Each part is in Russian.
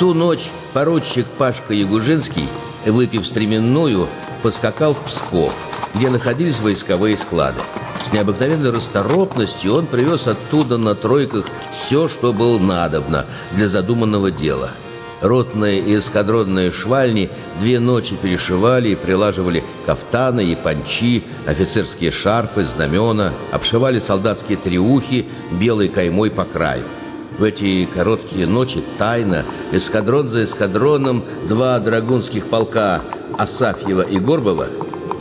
ту ночь поручик Пашка Ягужинский, выпив стременную, поскакал в Псков, где находились войсковые склады. С необыкновенной расторопностью он привез оттуда на тройках все, что было надобно для задуманного дела. Ротные и эскадронные швальни две ночи перешивали и прилаживали кафтаны и панчи, офицерские шарфы, знамена, обшивали солдатские триухи белой каймой по краю. В эти короткие ночи тайно, эскадрон за эскадроном, два драгунских полка Асафьева и Горбова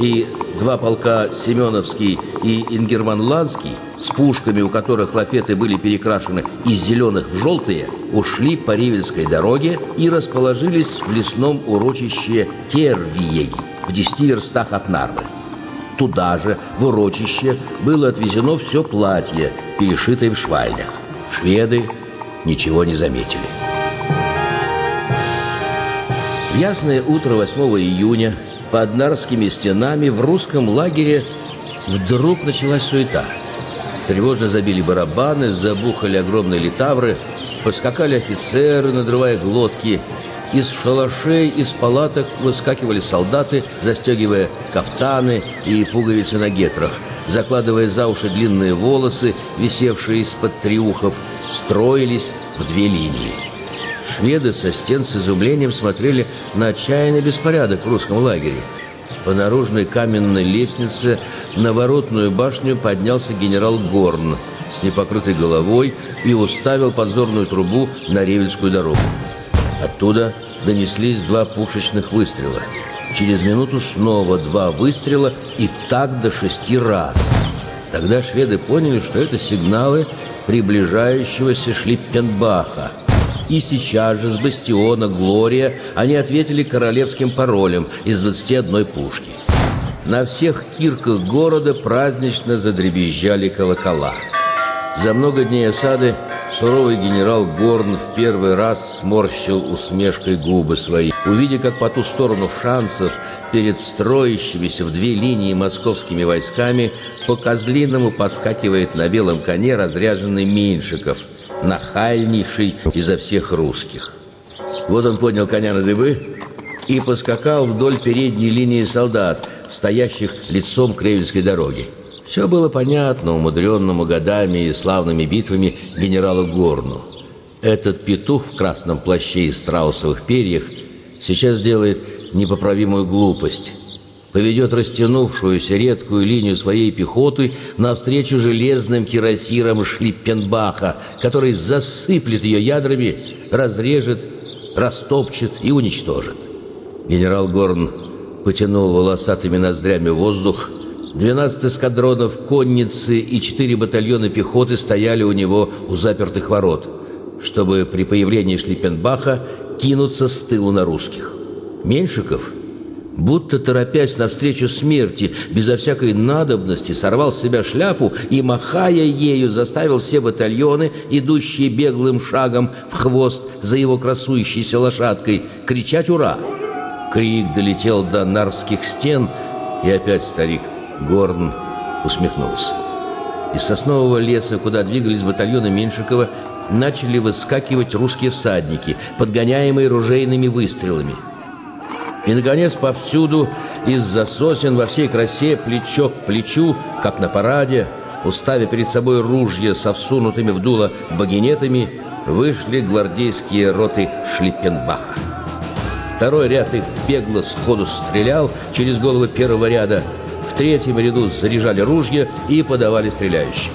и два полка Семеновский и Ингерманландский с пушками, у которых лафеты были перекрашены из зеленых в желтые, ушли по Ривельской дороге и расположились в лесном урочище Тервиеги в десяти верстах от Нарвы. Туда же, в урочище, было отвезено все платье, перешитое в швальнях. Шведы ничего не заметили. Ясное утро 8 июня под Нарвскими стенами в русском лагере вдруг началась суета. Тревожно забили барабаны, забухали огромные литавры, поскакали офицеры, надрывая глотки. Из шалашей, из палаток выскакивали солдаты, застегивая кафтаны и пуговицы на гетрах, закладывая за уши длинные волосы, висевшие из-под триухов, строились в две линии. Шведы со стен с изумлением смотрели на отчаянный беспорядок в русском лагере. По наружной каменной лестнице на воротную башню поднялся генерал Горн с непокрытой головой и уставил подзорную трубу на Ревельскую дорогу. Оттуда донеслись два пушечных выстрела. Через минуту снова два выстрела и так до шести раз. Тогда шведы поняли, что это сигналы приближающегося Шлиппенбаха – и сейчас же с бастиона «Глория» они ответили королевским паролем из 21 пушки. На всех кирках города празднично задребезжали колокола. За много дней осады суровый генерал Горн в первый раз сморщил усмешкой губы свои. Увидя, как по ту сторону шансов перед строящимися в две линии московскими войсками по Козлиному поскакивает на белом коне разряженный Меньшиков – нахальнейший изо всех русских. Вот он поднял коня на дыбы и поскакал вдоль передней линии солдат, стоящих лицом к Ревельской дороге. Все было понятно умудренному годами и славными битвами генералу Горну. Этот петух в красном плаще и страусовых перьях сейчас делает непоправимую глупость поведет растянувшуюся редкую линию своей пехоты навстречу железным кирасирам Шлиппенбаха, который засыплет ее ядрами, разрежет, растопчет и уничтожит. Генерал Горн потянул волосатыми ноздрями воздух. Двенадцать эскадронов конницы и четыре батальона пехоты стояли у него у запертых ворот, чтобы при появлении Шлиппенбаха кинуться с тылу на русских. Меньшиков – будто торопясь навстречу смерти, безо всякой надобности, сорвал с себя шляпу и, махая ею, заставил все батальоны, идущие беглым шагом в хвост за его красующейся лошадкой, кричать «Ура!». Крик долетел до нарвских стен, и опять старик Горн усмехнулся. Из соснового леса, куда двигались батальоны Меньшикова, начали выскакивать русские всадники, подгоняемые ружейными выстрелами – и, наконец, повсюду из-за сосен во всей красе плечо к плечу, как на параде, уставя перед собой ружья со всунутыми в дуло багинетами, вышли гвардейские роты Шлиппенбаха. Второй ряд их бегло сходу стрелял через головы первого ряда. В третьем ряду заряжали ружья и подавали стреляющим.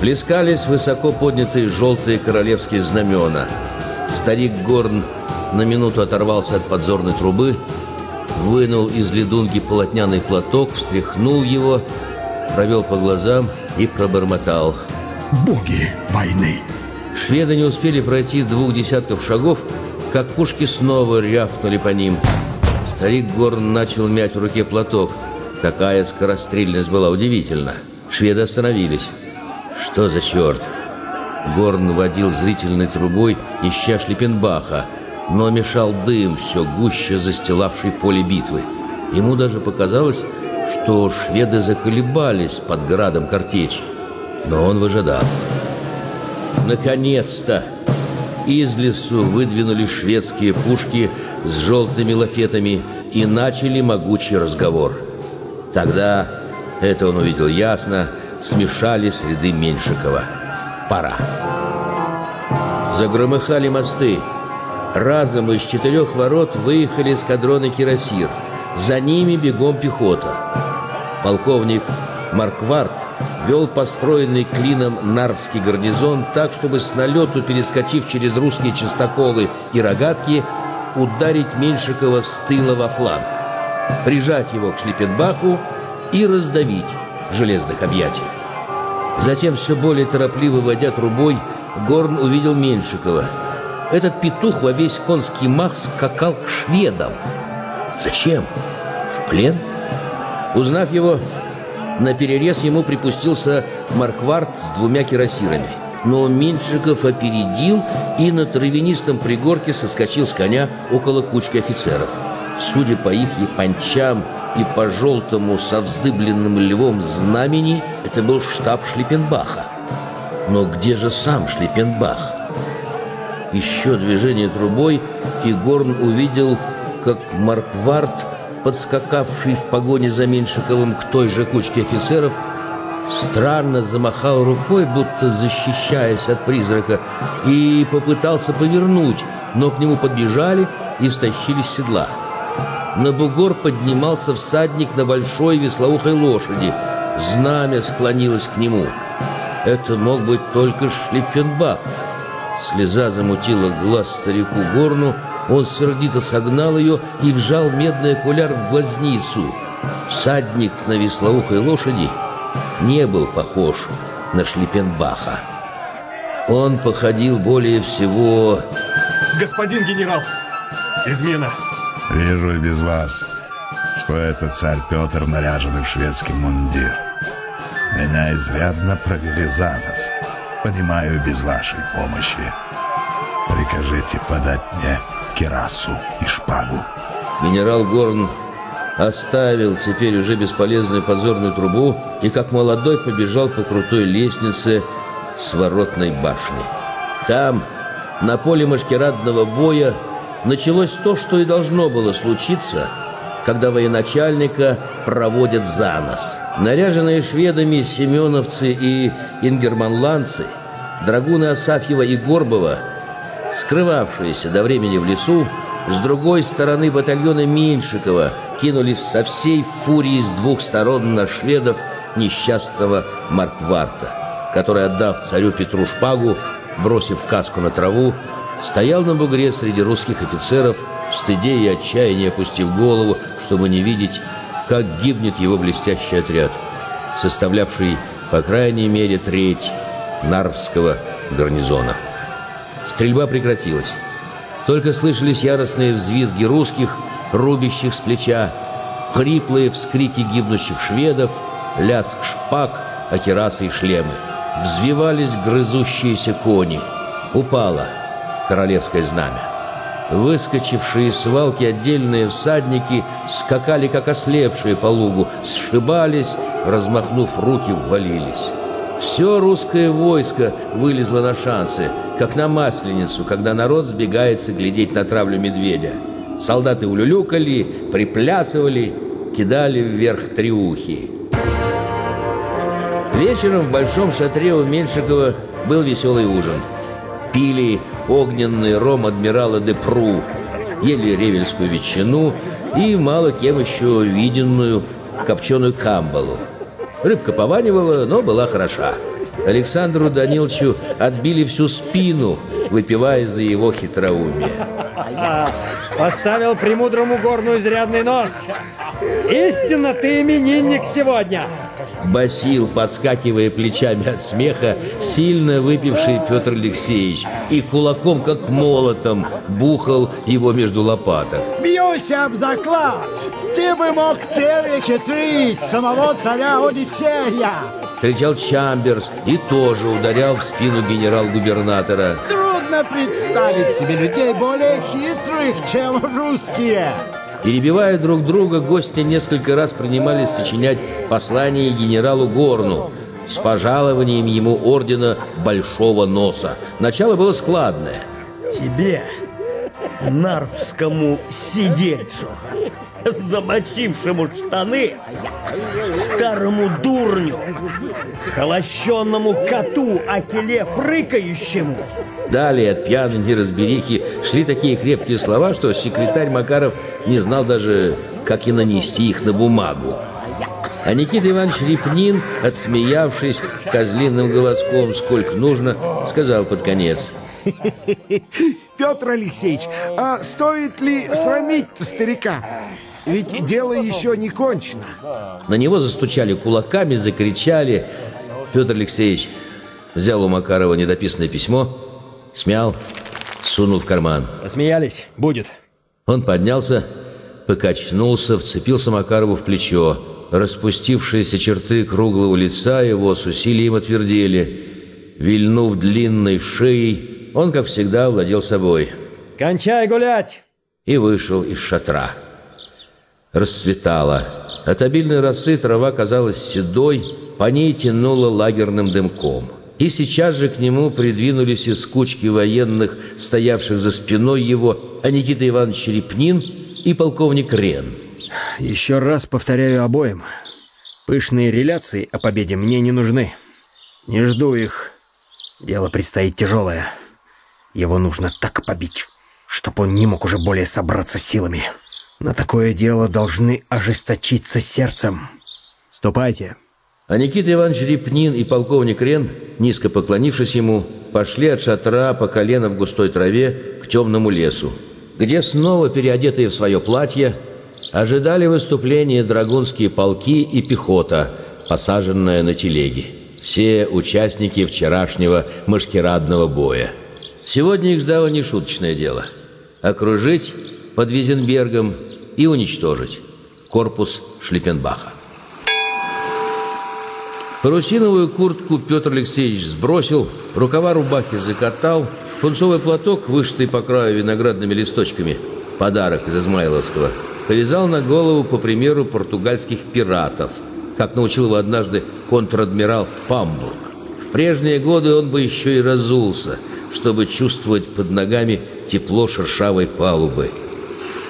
Плескались высоко поднятые желтые королевские знамена. Старик Горн на минуту оторвался от подзорной трубы вынул из ледунги полотняный платок, встряхнул его, провел по глазам и пробормотал. «Боги войны!» Шведы не успели пройти двух десятков шагов, как пушки снова рявкнули по ним. Старик Горн начал мять в руке платок. Такая скорострельность была удивительна. Шведы остановились. «Что за черт?» Горн водил зрительной трубой, ища Шлиппенбаха – но мешал дым, все гуще застилавший поле битвы. Ему даже показалось, что шведы заколебались под градом картечи. Но он выжидал. Наконец-то! из лесу выдвинули шведские пушки с желтыми лафетами и начали могучий разговор. Тогда, это он увидел ясно, смешались ряды Меньшикова. Пора. Загромыхали мосты. Разом из четырех ворот выехали эскадроны кирасир. За ними бегом пехота. Полковник Маркварт вел построенный клином Нарвский гарнизон так, чтобы с налету, перескочив через русские частоколы и рогатки, ударить Меньшикова с тыла во фланг, прижать его к Шлиппенбаху и раздавить в железных объятиях. Затем, все более торопливо водя трубой, Горн увидел Меньшикова. Этот петух во весь конский мах скакал к шведам. Зачем? В плен? Узнав его, на перерез ему припустился Маркварт с двумя кирасирами. Но Меньшиков опередил и на травянистом пригорке соскочил с коня около кучки офицеров. Судя по их япончам и по желтому со вздыбленным львом знамени, это был штаб Шлиппенбаха. Но где же сам Шлиппенбах? Еще движение трубой, и Горн увидел, как Маркварт подскакавший в погоне за Меньшиковым к той же кучке офицеров, странно замахал рукой, будто защищаясь от призрака, и попытался повернуть, но к нему подбежали и стащили седла. На бугор поднимался всадник на большой веслоухой лошади. Знамя склонилось к нему. Это мог быть только Шлиппенбах. Слеза замутила глаз старику Горну, он сердито согнал ее и вжал медный окуляр в глазницу. Всадник на веслоухой лошади не был похож на Шлиппенбаха. Он походил более всего... Господин генерал, измена. Вижу и без вас, что это царь Петр, наряженный в шведский мундир. Меня изрядно провели за нос. Понимаю, без вашей помощи. Прикажите подать мне керасу и шпагу. Генерал Горн оставил теперь уже бесполезную подзорную трубу и как молодой побежал по крутой лестнице с воротной башни. Там, на поле машкирадного боя, началось то, что и должно было случиться, когда военачальника проводят за нос. Наряженные шведами семеновцы и ингерманландцы, драгуны Асафьева и Горбова – скрывавшиеся до времени в лесу, с другой стороны батальона Меньшикова кинулись со всей фурией с двух сторон на шведов несчастного Маркварта, который, отдав царю Петру шпагу, бросив каску на траву, стоял на бугре среди русских офицеров, в стыде и отчаянии опустив голову, чтобы не видеть, как гибнет его блестящий отряд, составлявший, по крайней мере, треть Нарвского гарнизона. Стрельба прекратилась. Только слышались яростные взвизги русских, рубящих с плеча, хриплые вскрики гибнущих шведов, лязг шпаг, акерасы и шлемы. Взвивались грызущиеся кони. Упало королевское знамя. Выскочившие из свалки отдельные всадники скакали, как ослепшие по лугу, сшибались, размахнув руки, ввалились. Все русское войско вылезло на шансы, как на Масленицу, когда народ сбегается глядеть на травлю медведя. Солдаты улюлюкали, приплясывали, кидали вверх триухи. Вечером в большом шатре у Меньшикова был веселый ужин. Пили огненный ром адмирала де Пру, ели ревельскую ветчину и мало кем еще виденную копченую камбалу. Рыбка пованивала, но была хороша. Александру Даниловичу отбили всю спину, выпивая за его хитроумие. Поставил премудрому горну изрядный нос. Истинно ты именинник сегодня. Басил, подскакивая плечами от смеха, сильно выпивший Петр Алексеевич и кулаком, как молотом, бухал его между лопаток. Бьюсь об заклад! Ты бы мог перехитрить самого царя Одиссея! Кричал Чамберс и тоже ударял в спину генерал-губернатора. Трудно представить себе людей более хитрых, чем русские. Перебивая друг друга, гости несколько раз принимались сочинять послание генералу Горну с пожалованием ему ордена Большого Носа. Начало было складное. Тебе, нарвскому сидельцу, замочившему штаны, старому дурню, холощенному коту Акеле фрыкающему. Далее от пьяной неразберихи шли такие крепкие слова, что секретарь Макаров не знал даже, как и нанести их на бумагу. А Никита Иванович Репнин, отсмеявшись козлиным голоском сколько нужно, сказал под конец. Петр Алексеевич, а стоит ли срамить старика? Ведь дело еще не кончено. На него застучали кулаками, закричали. Петр Алексеевич взял у Макарова недописанное письмо, смял, сунул в карман. Посмеялись? Будет. Он поднялся, покачнулся, вцепился Макарову в плечо. Распустившиеся черты круглого лица его с усилием отвердели. Вильнув длинной шеей, он, как всегда, владел собой. Кончай гулять! И вышел из шатра. Расцветало. От обильной росы трава казалась седой, по ней тянуло лагерным дымком. И сейчас же к нему придвинулись из кучки военных, стоявших за спиной его, а Никита Иванович Репнин и полковник Рен. Еще раз повторяю обоим. Пышные реляции о победе мне не нужны. Не жду их. Дело предстоит тяжелое. Его нужно так побить, чтобы он не мог уже более собраться силами. На такое дело должны ожесточиться сердцем. Ступайте. А Никита Иванович Репнин и полковник Рен, низко поклонившись ему, пошли от шатра по колено в густой траве к темному лесу, где снова переодетые в свое платье ожидали выступления драгунские полки и пехота, посаженная на телеги. Все участники вчерашнего машкирадного боя. Сегодня их ждало нешуточное дело – окружить под Визенбергом и уничтожить корпус Шлиппенбаха. Парусиновую куртку Петр Алексеевич сбросил, рукава рубахи закатал, пунцовый платок, вышитый по краю виноградными листочками, подарок из Измайловского, повязал на голову по примеру португальских пиратов, как научил его однажды контр-адмирал Памбург. В прежние годы он бы еще и разулся, чтобы чувствовать под ногами тепло шершавой палубы.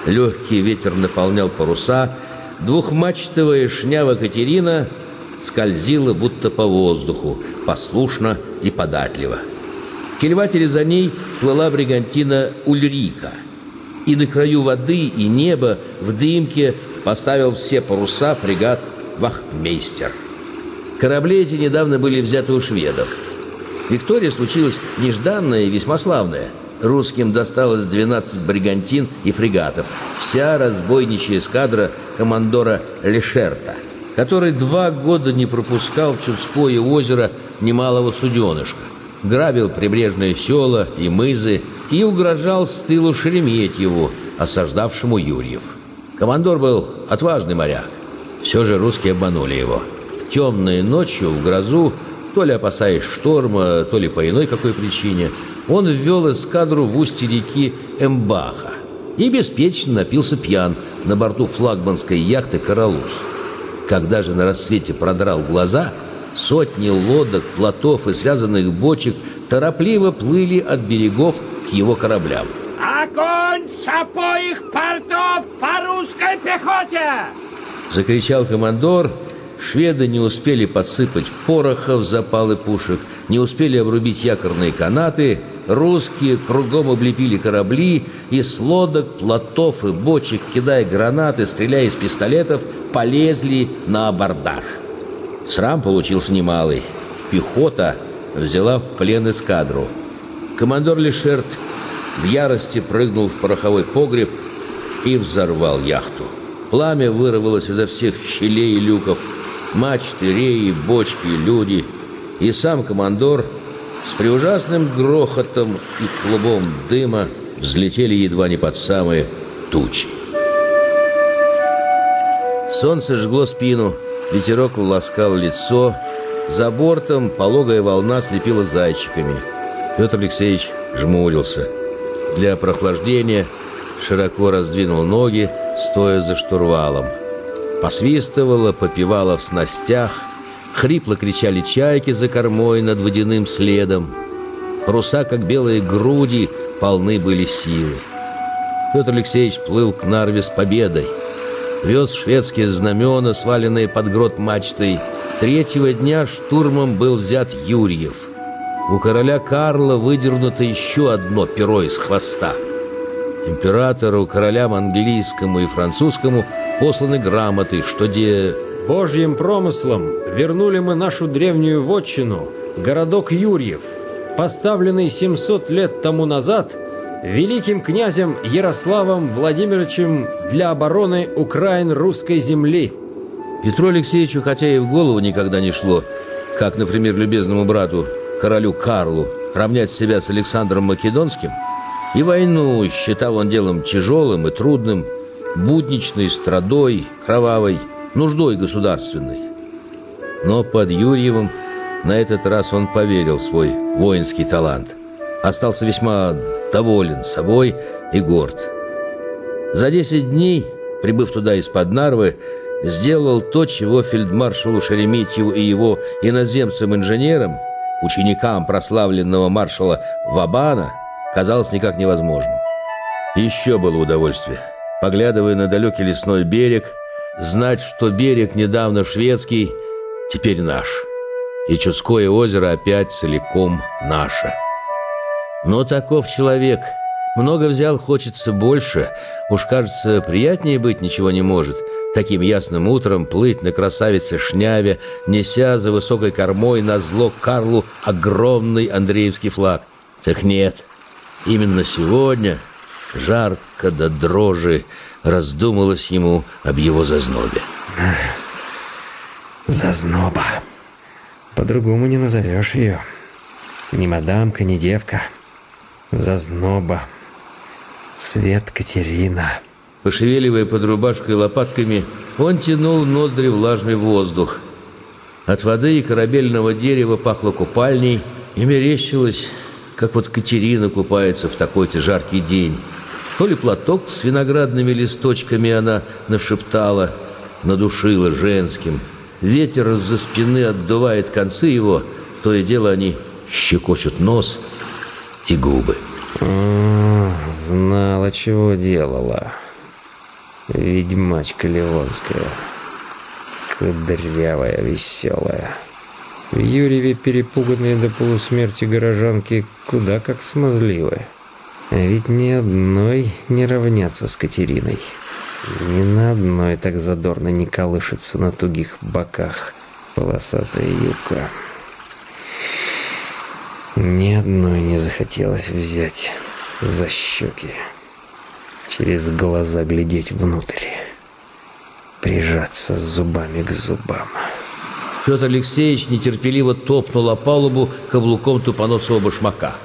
Легкий ветер наполнял паруса, двухмачтовая шнява Катерина – скользила будто по воздуху, послушно и податливо. В кильватере за ней плыла бригантина Ульрика. И на краю воды и неба в дымке поставил все паруса фрегат «Вахтмейстер». Корабли эти недавно были взяты у шведов. Виктория случилась нежданная и весьма славная. Русским досталось 12 бригантин и фрегатов. Вся разбойничья эскадра командора Лешерта – который два года не пропускал в Чудское озеро немалого суденышка, грабил прибрежные села и мызы и угрожал с тылу Шереметьеву, осаждавшему Юрьев. Командор был отважный моряк. Все же русские обманули его. Темной ночью в грозу, то ли опасаясь шторма, то ли по иной какой причине, он ввел эскадру в устье реки Эмбаха и беспечно напился пьян на борту флагманской яхты «Каралус». Когда же на рассвете продрал глаза, сотни лодок, плотов и связанных бочек торопливо плыли от берегов к его кораблям. «Огонь с обоих портов по русской пехоте!» Закричал командор. Шведы не успели подсыпать пороха в запалы пушек, не успели обрубить якорные канаты. Русские кругом облепили корабли, и с лодок, плотов и бочек, кидая гранаты, стреляя из пистолетов, полезли на абордаж. Срам получился немалый. Пехота взяла в плен эскадру. Командор Лешерт в ярости прыгнул в пороховой погреб и взорвал яхту. Пламя вырвалось изо всех щелей и люков. Мачты, реи, бочки, люди. И сам командор с преужасным грохотом и клубом дыма взлетели едва не под самые тучи. Солнце жгло спину, ветерок ласкал лицо. За бортом пологая волна слепила зайчиками. Петр Алексеевич жмурился. Для прохлаждения широко раздвинул ноги, стоя за штурвалом. Посвистывало, попивало в снастях, хрипло кричали чайки за кормой над водяным следом. Паруса, как белые груди, полны были силы. Петр Алексеевич плыл к Нарве с победой. Вез шведские знамена, сваленные под грот мачтой. Третьего дня штурмом был взят Юрьев. У короля Карла выдернуто еще одно перо из хвоста. Императору, королям английскому и французскому посланы грамоты, что де... Божьим промыслом вернули мы нашу древнюю вотчину, городок Юрьев, поставленный 700 лет тому назад великим князем Ярославом Владимировичем для обороны Украин русской земли. Петру Алексеевичу, хотя и в голову никогда не шло, как, например, любезному брату, королю Карлу, равнять себя с Александром Македонским, и войну считал он делом тяжелым и трудным, будничной, страдой, кровавой, нуждой государственной. Но под Юрьевым на этот раз он поверил в свой воинский талант. Остался весьма доволен собой и горд. За 10 дней, прибыв туда из-под Нарвы, сделал то, чего фельдмаршалу Шереметьеву и его иноземцам-инженерам, ученикам прославленного маршала Вабана, казалось никак невозможным. Еще было удовольствие. Поглядывая на далекий лесной берег, знать, что берег недавно шведский, теперь наш. И Чудское озеро опять целиком наше. Но таков человек. Много взял, хочется больше. Уж, кажется, приятнее быть ничего не может. Таким ясным утром плыть на красавице Шняве, неся за высокой кормой на зло Карлу огромный Андреевский флаг. Так нет, именно сегодня, жарко до дрожи, раздумалось ему об его зазнобе. Зазноба. По-другому не назовешь ее. Ни мадамка, ни девка. Зазноба. Свет Катерина. Пошевеливая под рубашкой лопатками, он тянул в ноздри влажный воздух. От воды и корабельного дерева пахло купальней, и мерещилось, как вот Катерина купается в такой-то жаркий день. То ли платок с виноградными листочками она нашептала, надушила женским. Ветер из-за спины отдувает концы его, то и дело они щекочут нос и губы. О, знала, чего делала. Ведьмачка Ливонская. Кудрявая, веселая. В Юрьеве перепуганные до полусмерти горожанки куда как смазливы. А ведь ни одной не равняться с Катериной. Ни на одной так задорно не колышется на тугих боках полосатая юбка. Ни одной не захотелось взять за щеки, через глаза глядеть внутрь, прижаться зубами к зубам. Петр Алексеевич нетерпеливо топнул о палубу каблуком тупоносого башмака.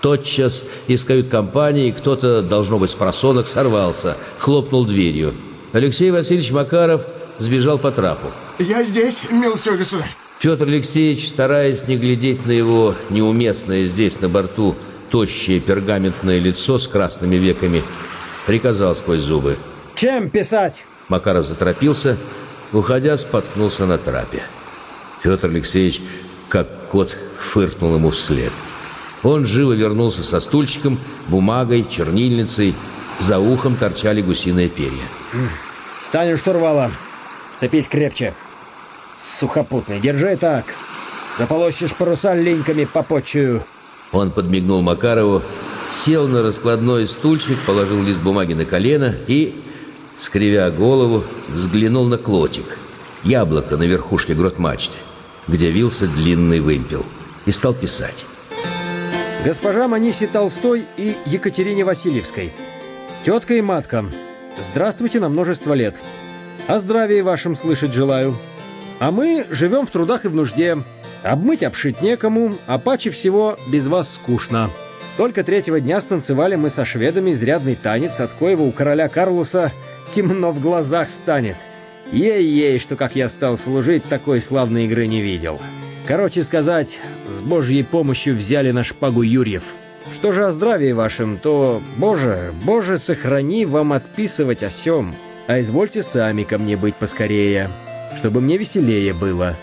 Тотчас из кают-компании кто-то, должно быть, с просонок сорвался, хлопнул дверью. Алексей Васильевич Макаров сбежал по трапу. Я здесь, милостивый государь. Петр Алексеевич, стараясь не глядеть на его неуместное здесь на борту тощее пергаментное лицо с красными веками, приказал сквозь зубы. Чем писать? Макаров заторопился, уходя, споткнулся на трапе. Петр Алексеевич, как кот, фыркнул ему вслед. Он живо вернулся со стульчиком, бумагой, чернильницей. За ухом торчали гусиные перья. Стань у штурвала. Цепись крепче. Сухопутный, держи так. Заполощешь паруса линьками попотчую. Он подмигнул Макарову, сел на раскладной стульчик, положил лист бумаги на колено и, скривя голову, взглянул на клотик, яблоко на верхушке грот-мачты, где вился длинный вымпел, и стал писать. Госпожа Маниси Толстой и Екатерине Васильевской. Тетка и матка, здравствуйте на множество лет. О здравии вашем слышать желаю. А мы живем в трудах и в нужде. Обмыть обшить некому, а паче всего без вас скучно. Только третьего дня станцевали мы со шведами изрядный танец, от коего у короля Карлуса темно в глазах станет. Ей-ей, что как я стал служить, такой славной игры не видел. Короче сказать, с божьей помощью взяли на шпагу Юрьев. Что же о здравии вашем, то, боже, боже, сохрани вам отписывать о сём. А извольте сами ко мне быть поскорее, чтобы мне веселее было.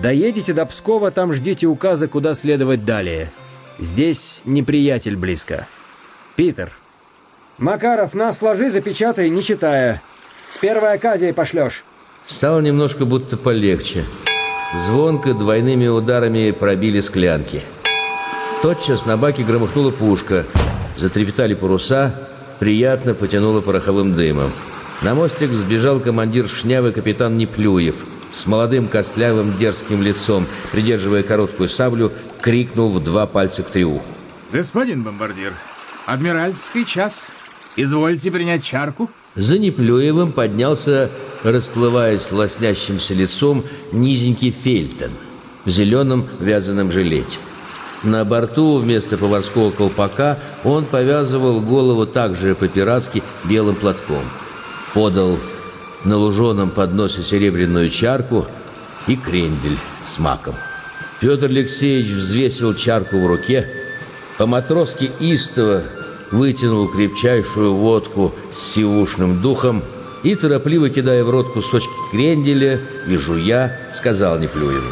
Доедете до Пскова, там ждите указа, куда следовать далее. Здесь неприятель близко. Питер, Макаров, нас сложи, запечатай, не читая. С первой оказией пошлешь. Стало немножко будто полегче. Звонко двойными ударами пробили склянки. Тотчас на баке громыхнула пушка. Затрепетали паруса, приятно потянуло пороховым дымом. На мостик сбежал командир шнявы капитан Неплюев с молодым костлявым дерзким лицом, придерживая короткую саблю, крикнул в два пальца к триуху. Господин бомбардир, адмиральский час. Извольте принять чарку. За Неплюевым поднялся, расплываясь лоснящимся лицом, низенький Фельтон в зеленом вязаном жилете. На борту вместо поварского колпака он повязывал голову также по-пиратски белым платком. Подал на луженом подносе серебряную чарку и крендель с маком. Петр Алексеевич взвесил чарку в руке, по-матросски истово вытянул крепчайшую водку с сивушным духом и, торопливо кидая в рот кусочки кренделя и жуя, сказал Неплюеву.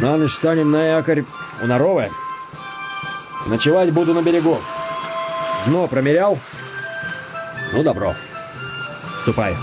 На ночь станем на якорь у Наровы. Ночевать буду на берегу. Дно промерял? Ну, добро. Ступай.